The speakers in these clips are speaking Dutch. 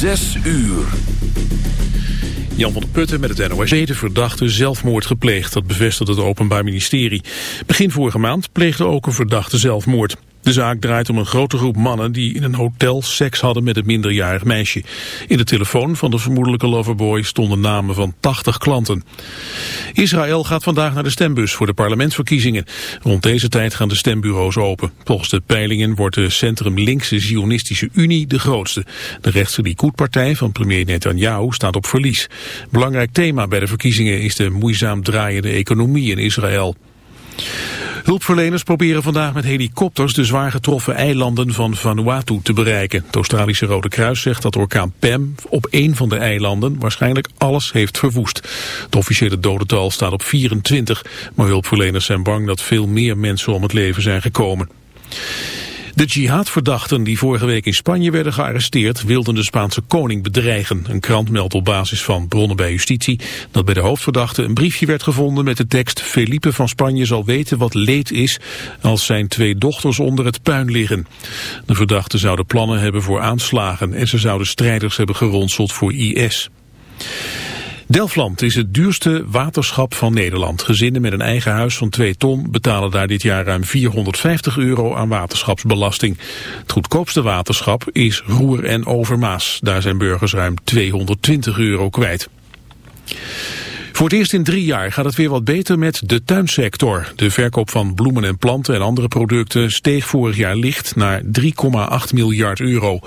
Zes uur. Jan van der Putten met het NOS. De verdachte zelfmoord gepleegd, dat bevestigt het Openbaar Ministerie. Begin vorige maand pleegde ook een verdachte zelfmoord. De zaak draait om een grote groep mannen die in een hotel seks hadden met een minderjarig meisje. In de telefoon van de vermoedelijke loverboy stonden namen van 80 klanten. Israël gaat vandaag naar de stembus voor de parlementsverkiezingen. Rond deze tijd gaan de stembureaus open. Volgens de peilingen wordt de centrum-linkse Zionistische Unie de grootste. De rechtse Likud-partij van premier Netanyahu staat op verlies. Belangrijk thema bij de verkiezingen is de moeizaam draaiende economie in Israël. Hulpverleners proberen vandaag met helikopters de zwaar getroffen eilanden van Vanuatu te bereiken. Het Australische Rode Kruis zegt dat orkaan Pam op één van de eilanden waarschijnlijk alles heeft verwoest. Het officiële dodental staat op 24, maar hulpverleners zijn bang dat veel meer mensen om het leven zijn gekomen. De jihadverdachten die vorige week in Spanje werden gearresteerd wilden de Spaanse koning bedreigen. Een krant meldt op basis van bronnen bij justitie dat bij de hoofdverdachte een briefje werd gevonden met de tekst Felipe van Spanje zal weten wat leed is als zijn twee dochters onder het puin liggen. De verdachten zouden plannen hebben voor aanslagen en ze zouden strijders hebben geronseld voor IS. Delfland is het duurste waterschap van Nederland. Gezinnen met een eigen huis van 2 ton betalen daar dit jaar ruim 450 euro aan waterschapsbelasting. Het goedkoopste waterschap is Roer en Overmaas. Daar zijn burgers ruim 220 euro kwijt. Voor het eerst in drie jaar gaat het weer wat beter met de tuinsector. De verkoop van bloemen en planten en andere producten steeg vorig jaar licht naar 3,8 miljard euro.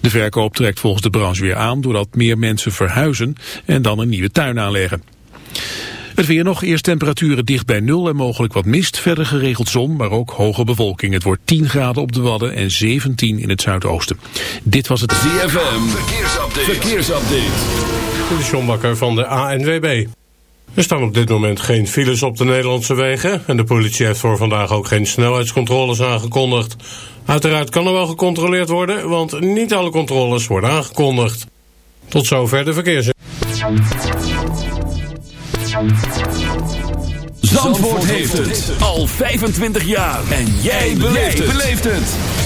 De verkoop trekt volgens de branche weer aan doordat meer mensen verhuizen en dan een nieuwe tuin aanleggen. Het weer nog, eerst temperaturen dicht bij nul en mogelijk wat mist. Verder geregeld zon, maar ook hoge bewolking. Het wordt 10 graden op de Wadden en 17 in het zuidoosten. Dit was het ZFM, verkeersupdate. verkeersupdate. De John Bakker van de ANWB. Er staan op dit moment geen files op de Nederlandse wegen en de politie heeft voor vandaag ook geen snelheidscontroles aangekondigd. Uiteraard kan er wel gecontroleerd worden, want niet alle controles worden aangekondigd. Tot zover de verkeers. Zandvoort heeft het al 25 jaar en jij beleeft het.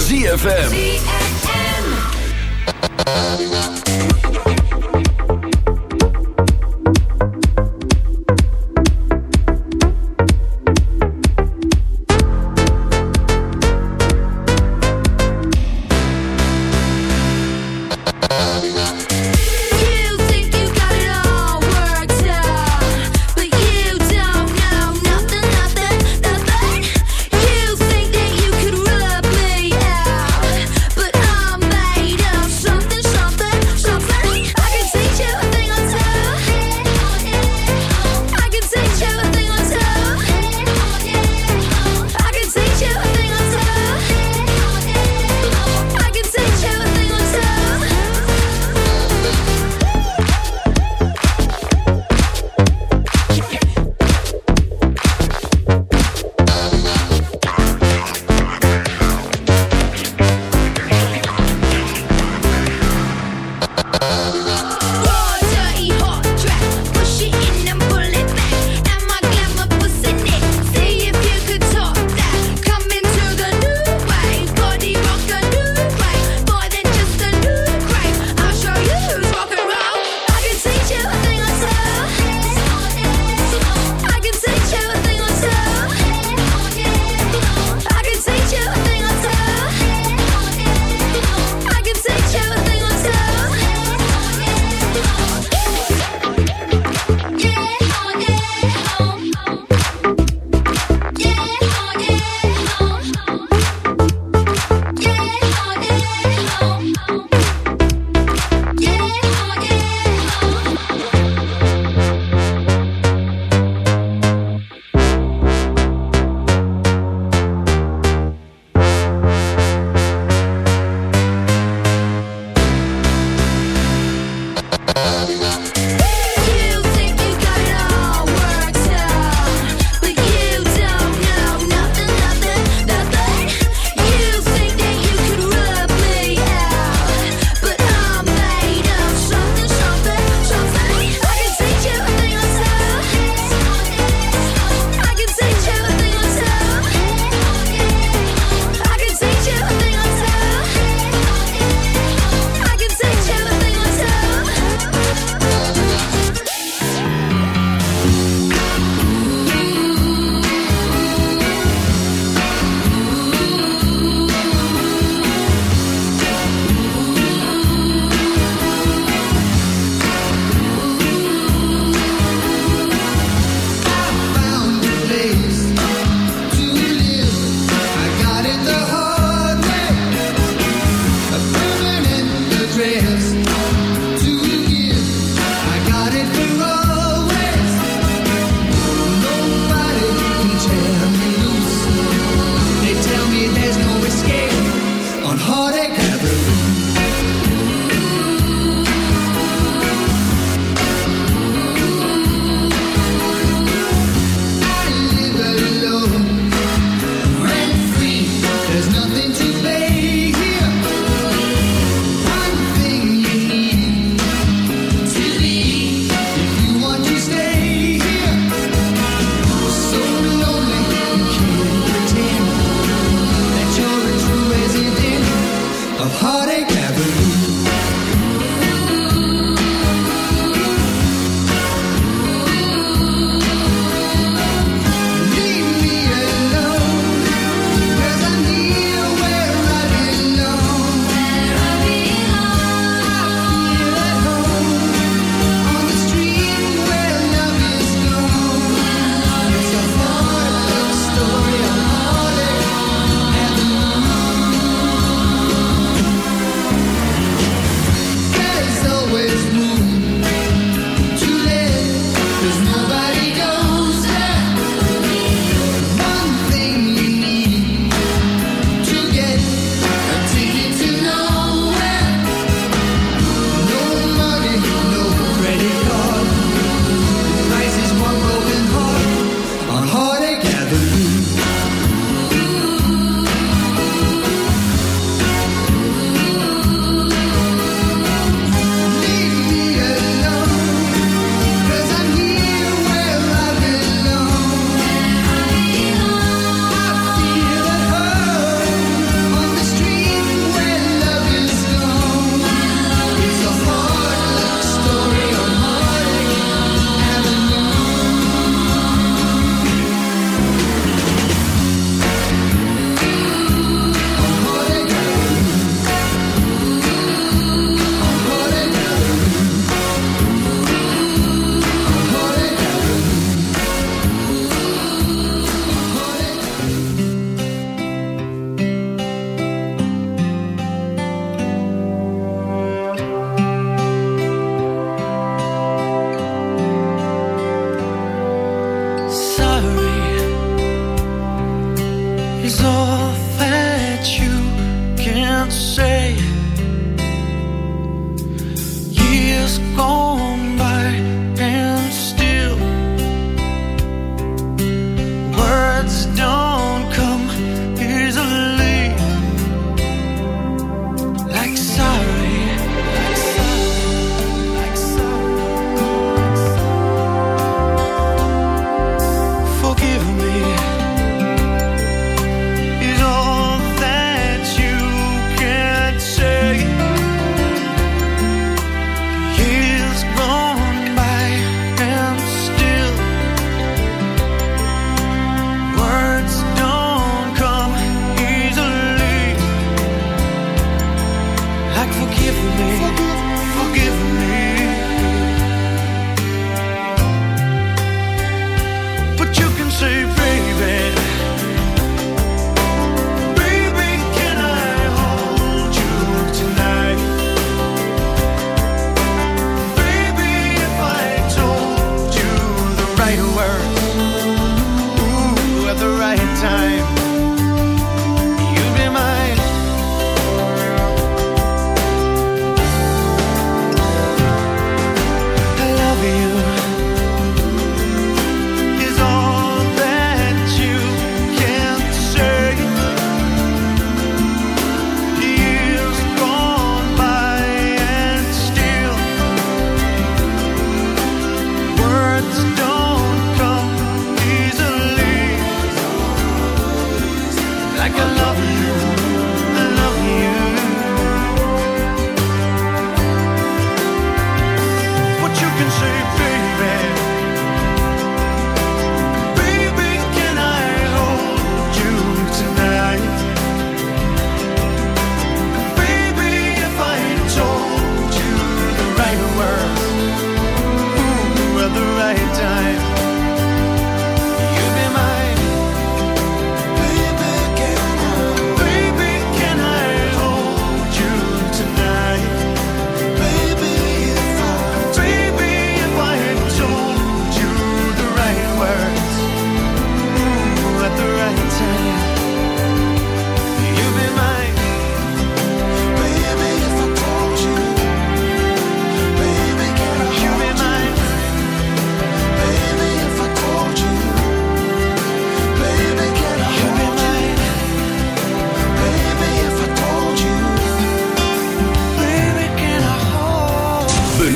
ZFM.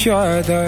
Each other.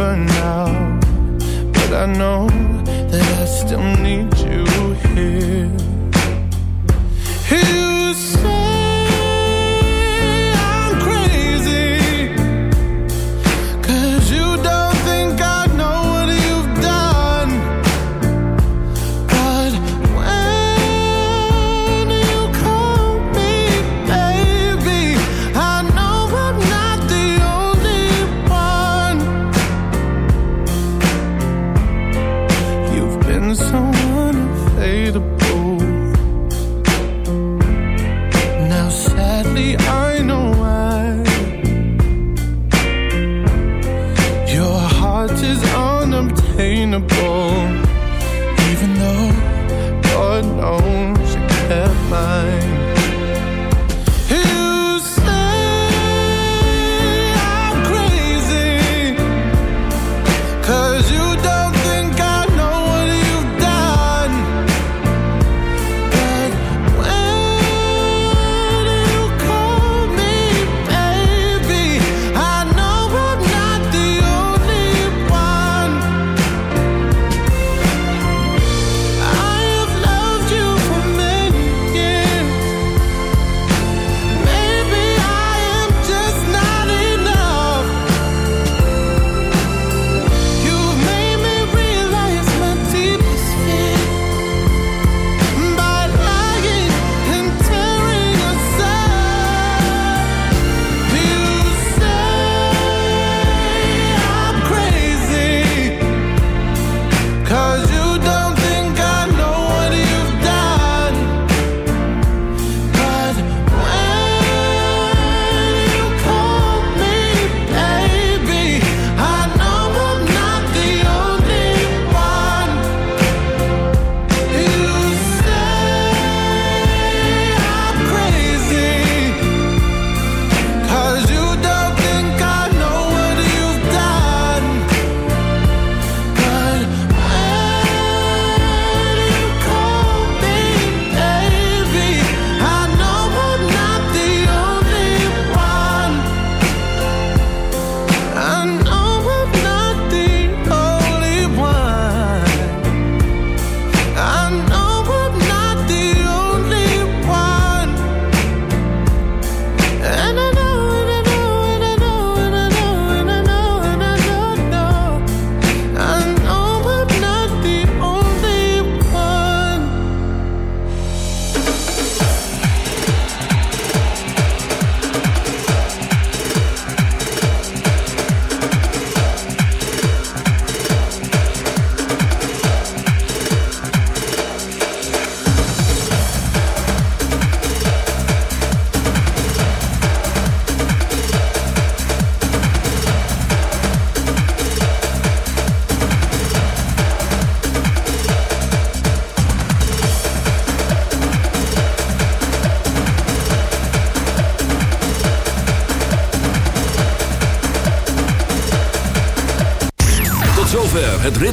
Over now, but I know